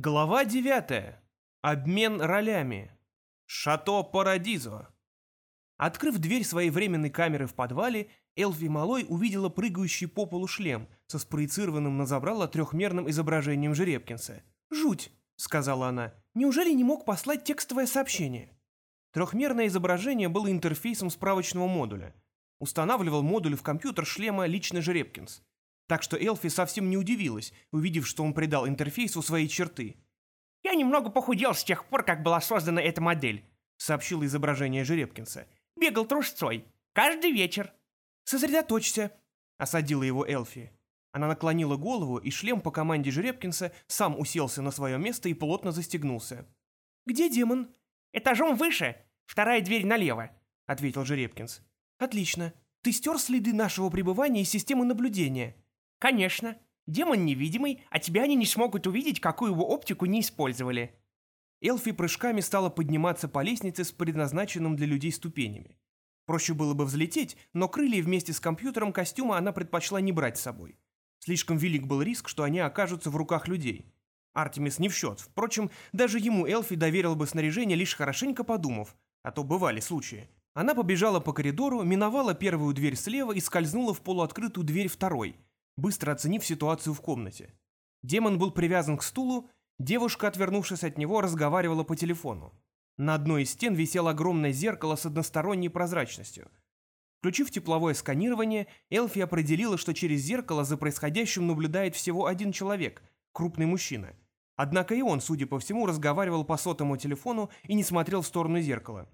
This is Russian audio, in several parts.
Глава 9. Обмен ролями. Шато Парадизо. Открыв дверь своей временной камеры в подвале, Элфи Малой увидела прыгающий по полу шлем со спроецированным на забрало трехмерным изображением Жеребкинса. «Жуть!» — сказала она. «Неужели не мог послать текстовое сообщение?» Трехмерное изображение было интерфейсом справочного модуля. Устанавливал модуль в компьютер шлема лично Жеребкинс. Так что Элфи совсем не удивилась, увидев, что он придал интерфейсу свои черты. «Я немного похудел с тех пор, как была создана эта модель», — сообщило изображение Жеребкинса. «Бегал трусцой. Каждый вечер». «Сосредоточься», — осадила его Элфи. Она наклонила голову, и шлем по команде Жеребкинса сам уселся на свое место и плотно застегнулся. «Где демон?» «Этажом выше. Вторая дверь налево», — ответил Жеребкинс. «Отлично. Ты стер следы нашего пребывания из системы наблюдения?» «Конечно. Демон невидимый, а тебя они не смогут увидеть, какую бы оптику не использовали». Элфи прыжками стала подниматься по лестнице с предназначенным для людей ступенями. Проще было бы взлететь, но крылья вместе с компьютером костюма она предпочла не брать с собой. Слишком велик был риск, что они окажутся в руках людей. Артемис не в счет. Впрочем, даже ему Элфи доверил бы снаряжение, лишь хорошенько подумав, а то бывали случаи. Она побежала по коридору, миновала первую дверь слева и скользнула в полуоткрытую дверь второй – быстро оценив ситуацию в комнате. Демон был привязан к стулу, девушка, отвернувшись от него, разговаривала по телефону. На одной из стен висело огромное зеркало с односторонней прозрачностью. Включив тепловое сканирование, Элфи определила, что через зеркало за происходящим наблюдает всего один человек, крупный мужчина. Однако и он, судя по всему, разговаривал по сотовому телефону и не смотрел в сторону зеркала.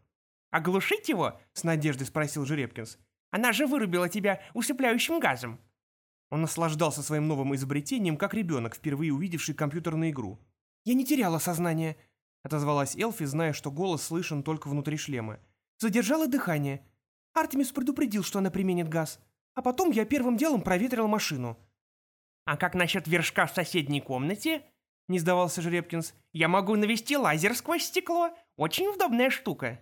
«Оглушить его?» — с надеждой спросил Жеребкинс. «Она же вырубила тебя усыпляющим газом». Он наслаждался своим новым изобретением, как ребенок, впервые увидевший компьютерную игру. «Я не теряла сознание», — отозвалась Элфи, зная, что голос слышен только внутри шлема. «Задержала дыхание. Артемис предупредил, что она применит газ. А потом я первым делом проветрил машину». «А как насчет вершка в соседней комнате?» — не сдавался Жеребкинс. «Я могу навести лазер сквозь стекло. Очень удобная штука».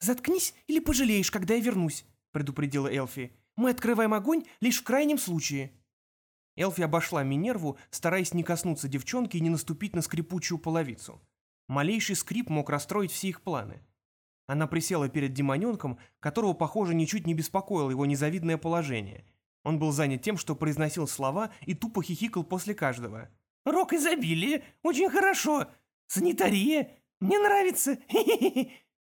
«Заткнись или пожалеешь, когда я вернусь», — предупредила Элфи. «Мы открываем огонь лишь в крайнем случае». Элфи обошла Минерву, стараясь не коснуться девчонки и не наступить на скрипучую половицу. Малейший скрип мог расстроить все их планы. Она присела перед демоненком, которого, похоже, ничуть не беспокоило его незавидное положение. Он был занят тем, что произносил слова и тупо хихикал после каждого. «Рок изобилия! Очень хорошо! Санитария! Мне нравится!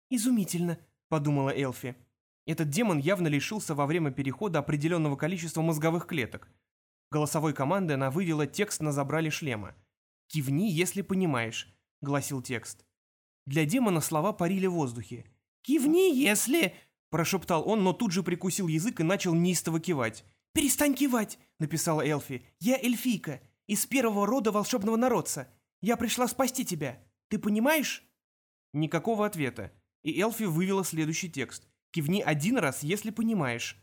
«Изумительно!» — подумала Элфи. Этот демон явно лишился во время перехода определенного количества мозговых клеток — Голосовой командой она вывела текст на забрали шлема. «Кивни, если понимаешь», — гласил текст. Для демона слова парили в воздухе. «Кивни, если...» — прошептал он, но тут же прикусил язык и начал неистово кивать. «Перестань кивать!» — написала Элфи. «Я эльфийка, из первого рода волшебного народца. Я пришла спасти тебя. Ты понимаешь?» Никакого ответа. И Элфи вывела следующий текст. «Кивни один раз, если понимаешь».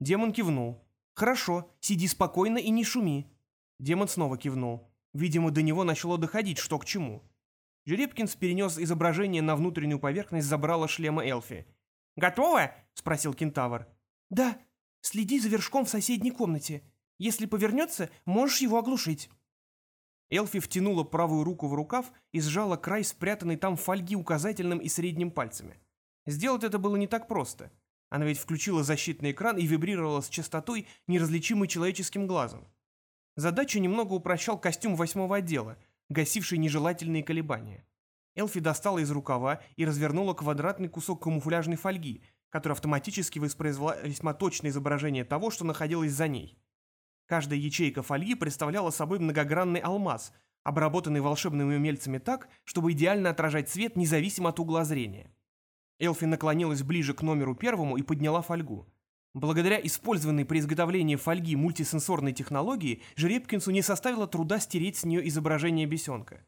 Демон кивнул. «Хорошо, сиди спокойно и не шуми». Демон снова кивнул. Видимо, до него начало доходить, что к чему. Жеребкинс перенес изображение на внутреннюю поверхность забрала шлема Элфи. «Готово?» — спросил кентавр. «Да. Следи за вершком в соседней комнате. Если повернется, можешь его оглушить». Элфи втянула правую руку в рукав и сжала край спрятанной там фольги указательным и средним пальцами. Сделать это было не так просто. Она ведь включила защитный экран и вибрировала с частотой, неразличимой человеческим глазом. Задачу немного упрощал костюм восьмого отдела, гасивший нежелательные колебания. Элфи достала из рукава и развернула квадратный кусок камуфляжной фольги, который автоматически воспроизвела весьма точное изображение того, что находилось за ней. Каждая ячейка фольги представляла собой многогранный алмаз, обработанный волшебными умельцами так, чтобы идеально отражать свет независимо от угла зрения. Элфи наклонилась ближе к номеру первому и подняла фольгу. Благодаря использованной при изготовлении фольги мультисенсорной технологии, Жеребкинсу не составило труда стереть с нее изображение бесенка.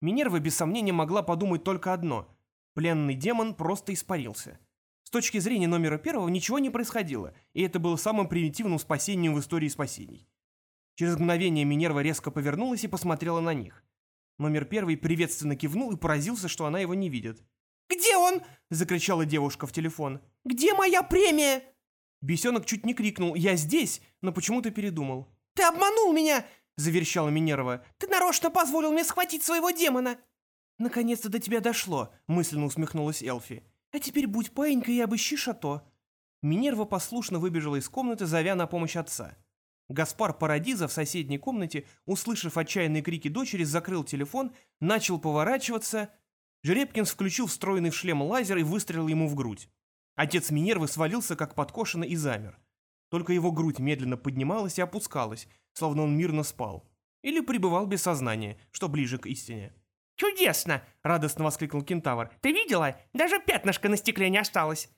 Минерва без сомнения могла подумать только одно – пленный демон просто испарился. С точки зрения номера первого ничего не происходило, и это было самым примитивным спасением в истории спасений. Через мгновение Минерва резко повернулась и посмотрела на них. Номер первый приветственно кивнул и поразился, что она его не видит. «Где он?» — закричала девушка в телефон. «Где моя премия?» Бесенок чуть не крикнул «Я здесь!», но почему-то передумал. «Ты обманул меня! — заверещала Минерва. «Ты нарочно позволил мне схватить своего демона!» «Наконец-то до тебя дошло», — мысленно усмехнулась Элфи. «А теперь будь паинькой и обыщи шато». Минерва послушно выбежала из комнаты, зовя на помощь отца. Гаспар Парадиза в соседней комнате, услышав отчаянные крики дочери, закрыл телефон, начал поворачиваться. Жеребкинс включил встроенный в шлем лазер и выстрелил ему в грудь. Отец Минервы свалился, как подкошенный, и замер. Только его грудь медленно поднималась и опускалась, словно он мирно спал. Или пребывал без сознания, что ближе к истине. «Чудесно!» — радостно воскликнул кентавр. «Ты видела? Даже пятнышко на стекле не осталось!»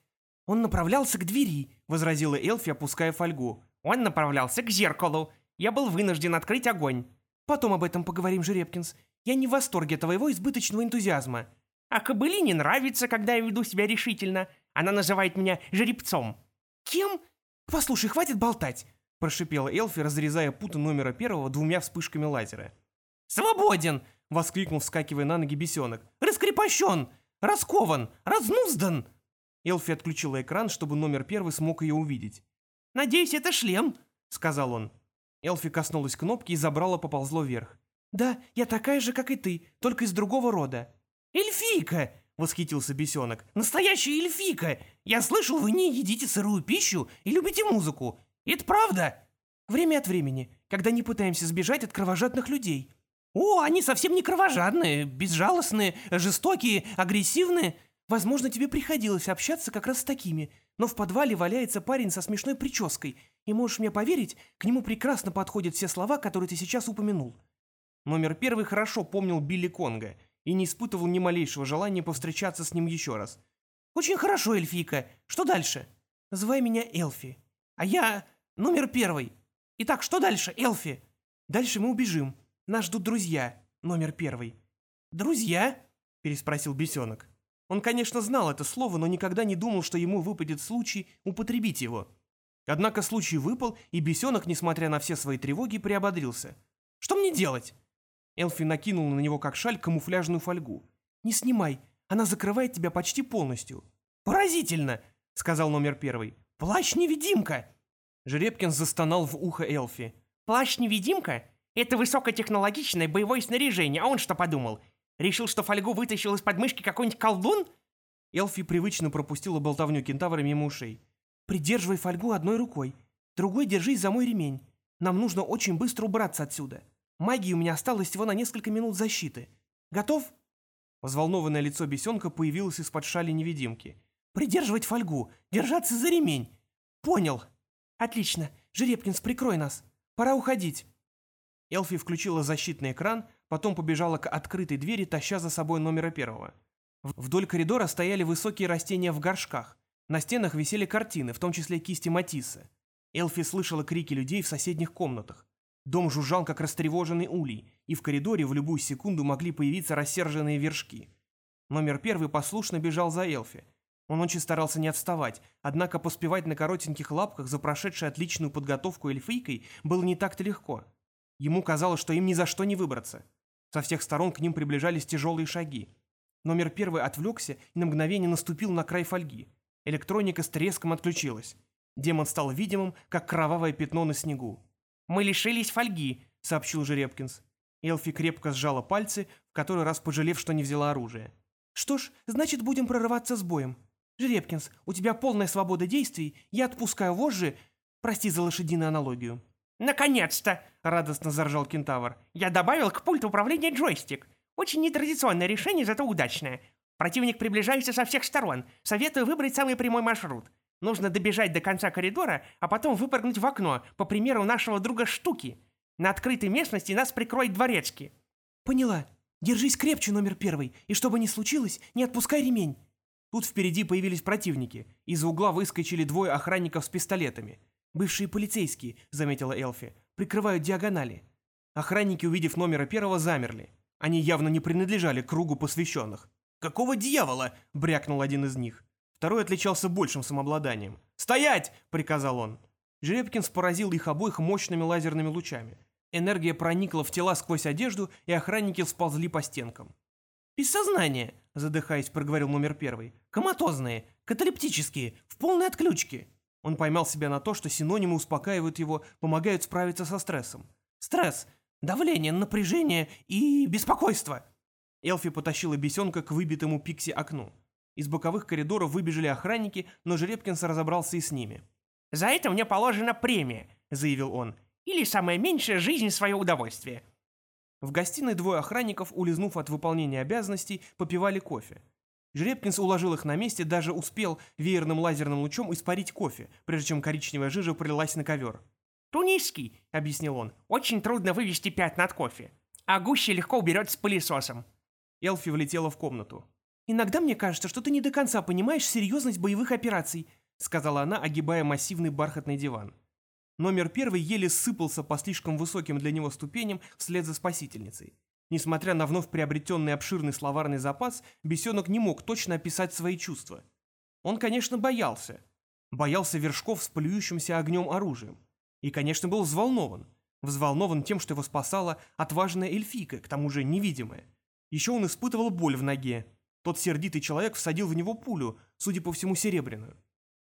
«Он направлялся к двери», — возразила Элфи, опуская фольгу. «Он направлялся к зеркалу. Я был вынужден открыть огонь». «Потом об этом поговорим, Жеребкинс. Я не в восторге твоего избыточного энтузиазма». «А кобыли не нравится, когда я веду себя решительно. Она называет меня жеребцом». «Кем?» «Послушай, хватит болтать», — прошипела Элфи, разрезая путы номера первого двумя вспышками лазера. «Свободен!» — воскликнул, вскакивая на ноги бесенок. «Раскрепощен! Раскован! Разнуздан!» Элфи отключила экран, чтобы номер первый смог ее увидеть. «Надеюсь, это шлем», — сказал он. Элфи коснулась кнопки и забрала поползло вверх. «Да, я такая же, как и ты, только из другого рода». «Эльфийка!» — восхитился бесенок. «Настоящая эльфийка! Я слышал, вы не едите сырую пищу и любите музыку. Это правда?» «Время от времени, когда не пытаемся сбежать от кровожадных людей». «О, они совсем не кровожадные, безжалостные, жестокие, агрессивные. Возможно, тебе приходилось общаться как раз с такими, но в подвале валяется парень со смешной прической, и можешь мне поверить, к нему прекрасно подходят все слова, которые ты сейчас упомянул». Номер первый хорошо помнил Билли Конга и не испытывал ни малейшего желания повстречаться с ним еще раз. «Очень хорошо, Эльфийка. Что дальше?» «Звай меня Элфи». «А я номер первый. Итак, что дальше, Элфи?» «Дальше мы убежим. Нас ждут друзья. Номер первый». «Друзья?» – переспросил бесенок. Он, конечно, знал это слово, но никогда не думал, что ему выпадет случай употребить его. Однако случай выпал, и бесенок, несмотря на все свои тревоги, приободрился. «Что мне делать?» Элфи накинула на него как шаль камуфляжную фольгу. «Не снимай, она закрывает тебя почти полностью». «Поразительно!» — сказал номер первый. «Плащ-невидимка!» Жеребкин застонал в ухо Элфи. «Плащ-невидимка? Это высокотехнологичное боевое снаряжение, а он что подумал? Решил, что фольгу вытащил из подмышки какой-нибудь колдун?» Элфи привычно пропустила болтовню кентавра мимо ушей. «Придерживай фольгу одной рукой, другой держись за мой ремень. Нам нужно очень быстро убраться отсюда. Магии у меня осталось всего на несколько минут защиты. Готов?» Взволнованное лицо бесенка появилось из-под шали невидимки. «Придерживать фольгу, держаться за ремень. Понял. Отлично. Жеребкинс, прикрой нас. Пора уходить». Элфи включила защитный экран, потом побежала к открытой двери, таща за собой номера первого. Вдоль коридора стояли высокие растения в горшках. На стенах висели картины, в том числе кисти Матисса. Элфи слышала крики людей в соседних комнатах. Дом жужжал, как растревоженный улей, и в коридоре в любую секунду могли появиться рассерженные вершки. Номер первый послушно бежал за Элфи. Он очень старался не отставать, однако поспевать на коротеньких лапках за прошедшей отличную подготовку эльфийкой было не так-то легко. Ему казалось, что им ни за что не выбраться. Со всех сторон к ним приближались тяжелые шаги. Номер первый отвлекся и на мгновение наступил на край фольги. Электроника с треском отключилась. Демон стал видимым, как кровавое пятно на снегу. «Мы лишились фольги», — сообщил Жеребкинс. Элфи крепко сжала пальцы, в который раз пожалев, что не взяла оружие. «Что ж, значит, будем прорываться с боем. Жеребкинс, у тебя полная свобода действий, я отпускаю вожжи, прости за лошадиную аналогию». «Наконец-то!» — радостно заржал кентавр. «Я добавил к пульту управления джойстик. Очень нетрадиционное решение, зато удачное. Противник приближается со всех сторон. Советую выбрать самый прямой маршрут. Нужно добежать до конца коридора, а потом выпрыгнуть в окно, по примеру нашего друга Штуки. На открытой местности нас прикроет дворецкий». «Поняла. Держись крепче, номер первый, и что бы ни случилось, не отпускай ремень». Тут впереди появились противники. Из-за угла выскочили двое охранников с пистолетами. «Бывшие полицейские», — заметила Элфи, — «прикрывают диагонали». Охранники, увидев номера первого, замерли. Они явно не принадлежали кругу посвященных. «Какого дьявола?» — брякнул один из них. Второй отличался большим самообладанием. «Стоять!» — приказал он. Жеребкинс поразил их обоих мощными лазерными лучами. Энергия проникла в тела сквозь одежду, и охранники сползли по стенкам. «Без сознания», — задыхаясь, проговорил номер первый. «Коматозные, каталептические, в полной отключке». Он поймал себя на то, что синонимы успокаивают его, помогают справиться со стрессом. Стресс Давление, напряжение и беспокойство. Элфи потащила бесенка к выбитому пикси окну. Из боковых коридоров выбежали охранники, но Жеребкинс разобрался и с ними. «За это мне положена премия», — заявил он. «Или самое меньшее жизнь в свое удовольствие». В гостиной двое охранников, улизнув от выполнения обязанностей, попивали кофе. Жеребкинс уложил их на месте, даже успел веерным лазерным лучом испарить кофе, прежде чем коричневая жижа пролилась на ковер. «Тунисский», — объяснил он. «Очень трудно вывести пятна от кофе. А гуще легко уберет с пылесосом». Элфи влетела в комнату. «Иногда мне кажется, что ты не до конца понимаешь серьезность боевых операций», сказала она, огибая массивный бархатный диван. Номер первый еле сыпался по слишком высоким для него ступеням вслед за спасительницей. Несмотря на вновь приобретенный обширный словарный запас, бесенок не мог точно описать свои чувства. Он, конечно, боялся. Боялся вершков с плюющимся огнем оружием. И, конечно, был взволнован. Взволнован тем, что его спасала отважная эльфийка, к тому же невидимая. Еще он испытывал боль в ноге. Тот сердитый человек всадил в него пулю, судя по всему, серебряную.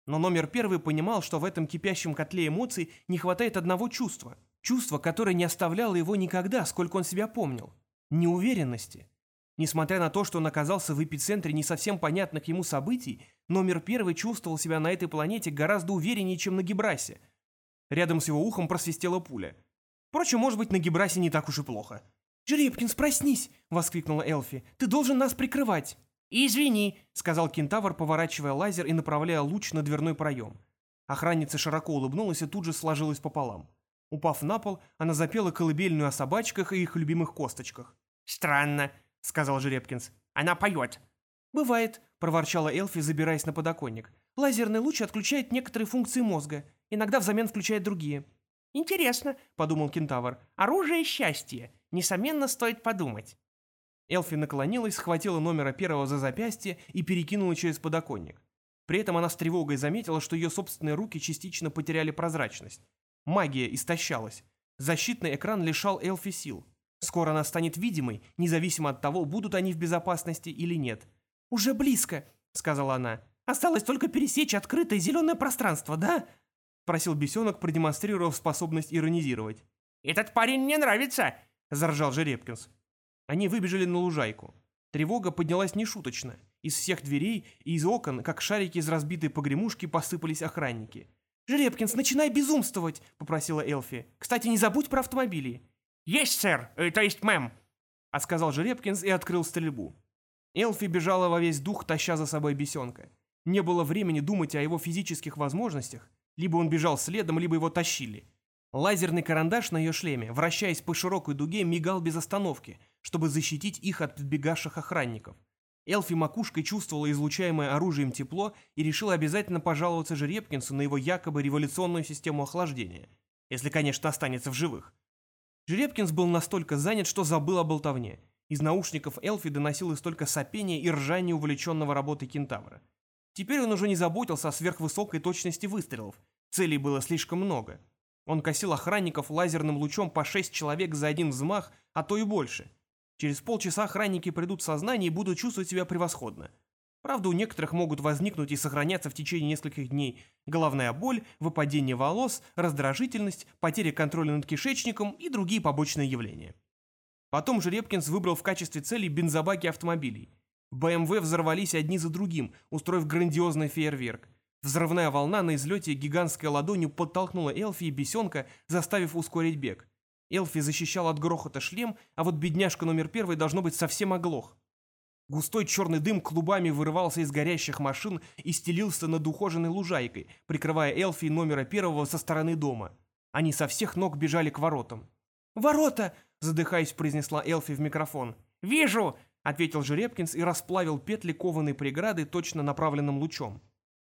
Но номер первый понимал, что в этом кипящем котле эмоций не хватает одного чувства. Чувства, которое не оставляло его никогда, сколько он себя помнил. Неуверенности. Несмотря на то, что он оказался в эпицентре не совсем понятных ему событий, номер первый чувствовал себя на этой планете гораздо увереннее, чем на Гибрасе. Рядом с его ухом просвистела пуля. Впрочем, может быть, на Гибрасе не так уж и плохо. «Жеребкинс, проснись!» — воскликнула Элфи. «Ты должен нас прикрывать!» «Извини», — сказал кентавр, поворачивая лазер и направляя луч на дверной проем. Охранница широко улыбнулась и тут же сложилась пополам. Упав на пол, она запела колыбельную о собачках и их любимых косточках. «Странно», — сказал Жеребкинс. «Она поет». «Бывает», — проворчала Элфи, забираясь на подоконник. «Лазерный луч отключает некоторые функции мозга, иногда взамен включает другие». «Интересно», — подумал кентавр. «Оружие счастья. Несомненно, стоит подумать». Элфи наклонилась, схватила номера первого за запястье и перекинула через подоконник. При этом она с тревогой заметила, что ее собственные руки частично потеряли прозрачность. Магия истощалась. Защитный экран лишал Элфи сил. Скоро она станет видимой, независимо от того, будут они в безопасности или нет. «Уже близко», — сказала она. «Осталось только пересечь открытое зеленое пространство, да?» — просил бесенок, продемонстрировав способность иронизировать. «Этот парень мне нравится», — заржал Жеребкинс. Они выбежали на лужайку. Тревога поднялась нешуточно. Из всех дверей и из окон, как шарики из разбитой погремушки, посыпались охранники. «Жеребкинс, начинай безумствовать!» — попросила Элфи. «Кстати, не забудь про автомобили». «Есть, сэр, э, то есть мэм!» — отсказал Жеребкинс и открыл стрельбу. Элфи бежала во весь дух, таща за собой бесенка. Не было времени думать о его физических возможностях. Либо он бежал следом, либо его тащили. Лазерный карандаш на ее шлеме, вращаясь по широкой дуге, мигал без остановки, чтобы защитить их от подбегавших охранников. Элфи макушкой чувствовала излучаемое оружием тепло и решила обязательно пожаловаться Жеребкинсу на его якобы революционную систему охлаждения. Если, конечно, останется в живых. Жеребкинс был настолько занят, что забыл о болтовне. Из наушников Элфи доносилось только сопение и ржание увлеченного работой кентавра. Теперь он уже не заботился о сверхвысокой точности выстрелов. Целей было слишком много. Он косил охранников лазерным лучом по шесть человек за один взмах, а то и больше. Через полчаса охранники придут в сознание и будут чувствовать себя превосходно. Правда, у некоторых могут возникнуть и сохраняться в течение нескольких дней головная боль, выпадение волос, раздражительность, потеря контроля над кишечником и другие побочные явления. Потом Жеребкинс выбрал в качестве цели бензобаки автомобилей. БМВ взорвались одни за другим, устроив грандиозный фейерверк. Взрывная волна на излете гигантской ладонью подтолкнула Элфи и бесенка, заставив ускорить бег. Элфи защищал от грохота шлем, а вот бедняжка номер первый, должно быть, совсем оглох. Густой черный дым клубами вырывался из горящих машин и стелился над ухоженной лужайкой, прикрывая Элфи номера первого со стороны дома. Они со всех ног бежали к воротам. «Ворота!» — задыхаясь, произнесла Элфи в микрофон. «Вижу!» — ответил Жеребкинс и расплавил петли кованой преграды точно направленным лучом.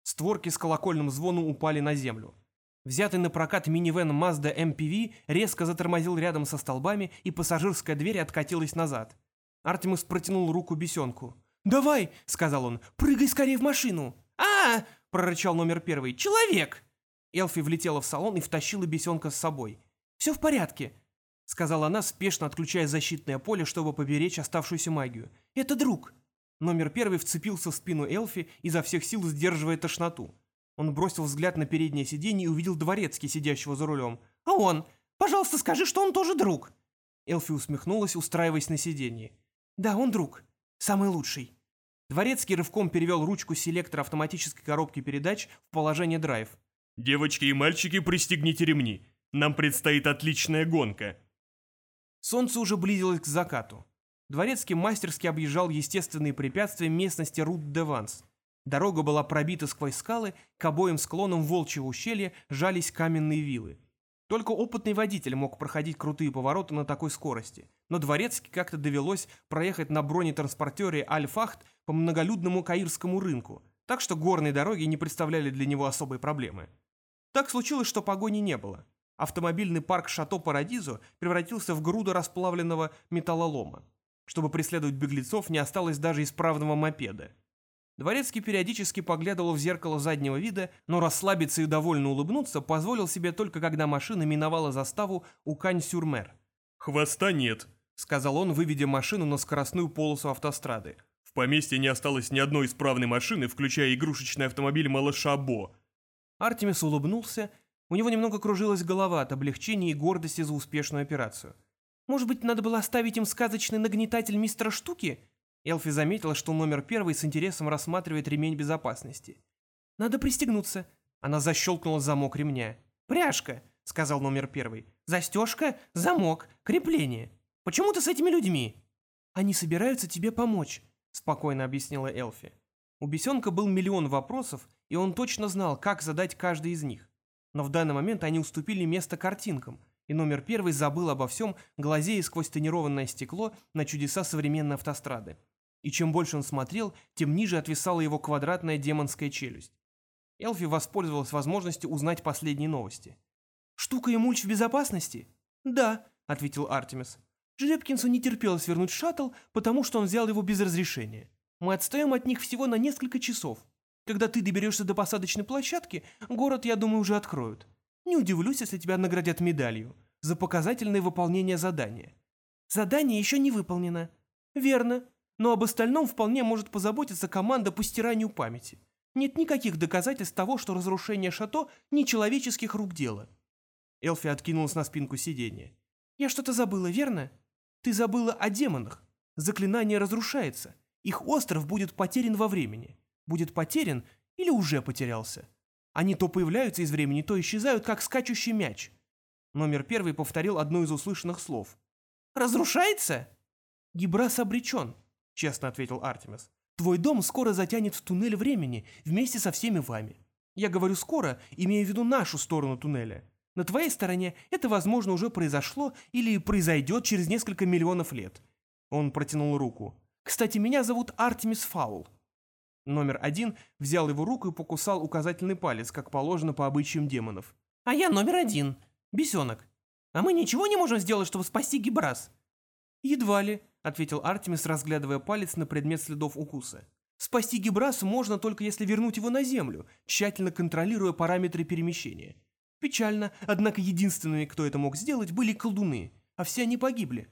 Створки с колокольным звоном упали на землю. Взятый на прокат минивэн Mazda MPV резко затормозил рядом со столбами, и пассажирская дверь откатилась назад. Артемус протянул руку бесенку. «Давай!» — сказал он. «Прыгай скорее в машину!» а прорычал номер первый. «Человек!» Элфи влетела в салон и втащила бесенка с собой. «Все в порядке», — сказала она, спешно отключая защитное поле, чтобы поберечь оставшуюся магию. «Это друг». Номер первый вцепился в спину Элфи, изо всех сил сдерживая тошноту. Он бросил взгляд на переднее сиденье и увидел дворецкий, сидящего за рулем. «А он? Пожалуйста, скажи, что он тоже друг!» Элфи усмехнулась, устраиваясь на сиденье. «Да, он друг. Самый лучший». Дворецкий рывком перевел ручку селектора автоматической коробки передач в положение драйв. «Девочки и мальчики, пристегните ремни. Нам предстоит отличная гонка». Солнце уже близилось к закату. Дворецкий мастерски объезжал естественные препятствия местности Рут-де-Ванс. Дорога была пробита сквозь скалы, к обоим склонам волчьего ущелья жались каменные вилы. Только опытный водитель мог проходить крутые повороты на такой скорости, но Дворецкий как-то довелось проехать на бронетранспортере «Альфахт» по многолюдному каирскому рынку, так что горные дороги не представляли для него особой проблемы. Так случилось, что погони не было. Автомобильный парк «Шато Парадизо» превратился в груду расплавленного металлолома. Чтобы преследовать беглецов, не осталось даже исправного мопеда. Дворецкий периодически поглядывал в зеркало заднего вида, но расслабиться и довольно улыбнуться позволил себе только когда машина миновала заставу у Кань-Сюрмер. «Хвоста нет», — сказал он, выведя машину на скоростную полосу автострады. «В поместье не осталось ни одной исправной машины, включая игрушечный автомобиль малыша Бо». Артемис улыбнулся, у него немного кружилась голова от облегчения и гордости за успешную операцию. «Может быть, надо было оставить им сказочный нагнетатель мистера Штуки?» Элфи заметила, что номер первый с интересом рассматривает ремень безопасности. «Надо пристегнуться». Она защелкнула замок ремня. «Пряжка», — сказал номер первый. «Застежка, замок, крепление. Почему ты с этими людьми?» «Они собираются тебе помочь», — спокойно объяснила Элфи. У бесенка был миллион вопросов, и он точно знал, как задать каждый из них. Но в данный момент они уступили место картинкам, и номер первый забыл обо всем, глазея сквозь тонированное стекло на чудеса современной автострады и чем больше он смотрел, тем ниже отвисала его квадратная демонская челюсть. Элфи воспользовалась возможностью узнать последние новости. «Штука и мульч в безопасности?» «Да», — ответил Артемис. «Жеребкинсу не терпелось вернуть шаттл, потому что он взял его без разрешения. Мы отстаем от них всего на несколько часов. Когда ты доберешься до посадочной площадки, город, я думаю, уже откроют. Не удивлюсь, если тебя наградят медалью за показательное выполнение задания. Задание еще не выполнено. Верно, но об остальном вполне может позаботиться команда по стиранию памяти. Нет никаких доказательств того, что разрушение шато – не человеческих рук дело. Элфи откинулась на спинку сиденья. «Я что-то забыла, верно? Ты забыла о демонах. Заклинание разрушается. Их остров будет потерян во времени. Будет потерян или уже потерялся. Они то появляются из времени, то исчезают, как скачущий мяч». Номер первый повторил одно из услышанных слов. «Разрушается?» Гибрас обречен. — честно ответил Артемис. «Твой дом скоро затянет в туннель времени вместе со всеми вами. Я говорю «скоро», имея в виду нашу сторону туннеля. На твоей стороне это, возможно, уже произошло или произойдет через несколько миллионов лет». Он протянул руку. «Кстати, меня зовут Артемис Фаул». Номер один взял его руку и покусал указательный палец, как положено по обычаям демонов. «А я номер один. Бесенок. А мы ничего не можем сделать, чтобы спасти Гибрас?» «Едва ли», — ответил Артемис, разглядывая палец на предмет следов укуса. «Спасти Гибрасу можно только если вернуть его на Землю, тщательно контролируя параметры перемещения. Печально, однако единственными, кто это мог сделать, были колдуны, а все они погибли».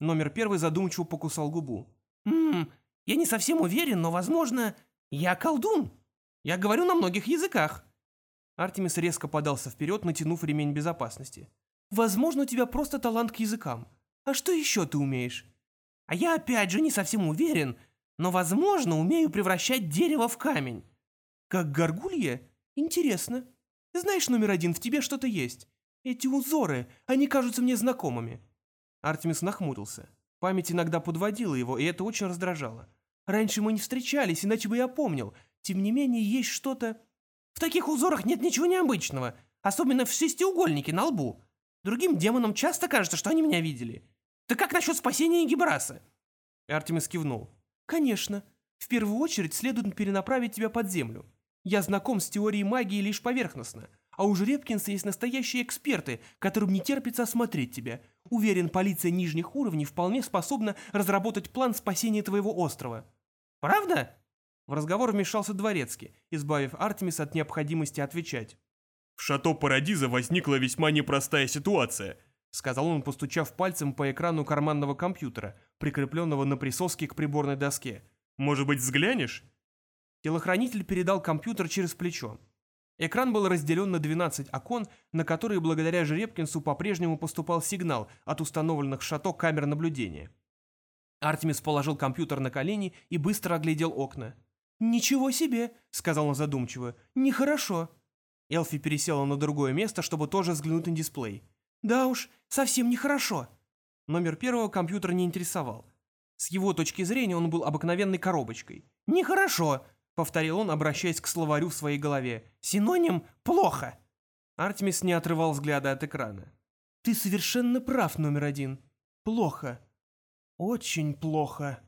Номер первый задумчиво покусал губу. «Ммм, я не совсем уверен, но, возможно, я колдун. Я говорю на многих языках». Артемис резко подался вперед, натянув ремень безопасности. «Возможно, у тебя просто талант к языкам. А что еще ты умеешь?» А я опять же не совсем уверен, но, возможно, умею превращать дерево в камень. Как горгулья? Интересно. Знаешь, номер один, в тебе что-то есть. Эти узоры, они кажутся мне знакомыми. Артемис нахмурился. Память иногда подводила его, и это очень раздражало. Раньше мы не встречались, иначе бы я помнил. Тем не менее, есть что-то... В таких узорах нет ничего необычного, особенно в шестиугольнике на лбу. Другим демонам часто кажется, что они меня видели. «Да как насчет спасения Гибраса?» Артемис кивнул. «Конечно. В первую очередь следует перенаправить тебя под землю. Я знаком с теорией магии лишь поверхностно, а у Жеребкинса есть настоящие эксперты, которым не терпится осмотреть тебя. Уверен, полиция нижних уровней вполне способна разработать план спасения твоего острова». «Правда?» В разговор вмешался Дворецкий, избавив Артемиса от необходимости отвечать. «В шато Парадиза возникла весьма непростая ситуация», сказал он, постучав пальцем по экрану карманного компьютера, прикрепленного на присоске к приборной доске. «Может быть, взглянешь?» Телохранитель передал компьютер через плечо. Экран был разделен на 12 окон, на которые благодаря Жеребкинсу по-прежнему поступал сигнал от установленных шато камер наблюдения. Артемис положил компьютер на колени и быстро оглядел окна. «Ничего себе!» — сказал он задумчиво. «Нехорошо». Элфи пересела на другое место, чтобы тоже взглянуть на дисплей. «Да уж, совсем нехорошо». Номер первого компьютер не интересовал. С его точки зрения он был обыкновенной коробочкой. «Нехорошо», — повторил он, обращаясь к словарю в своей голове. «Синоним «плохо». Артемис не отрывал взгляда от экрана. «Ты совершенно прав, номер один. Плохо. Очень плохо».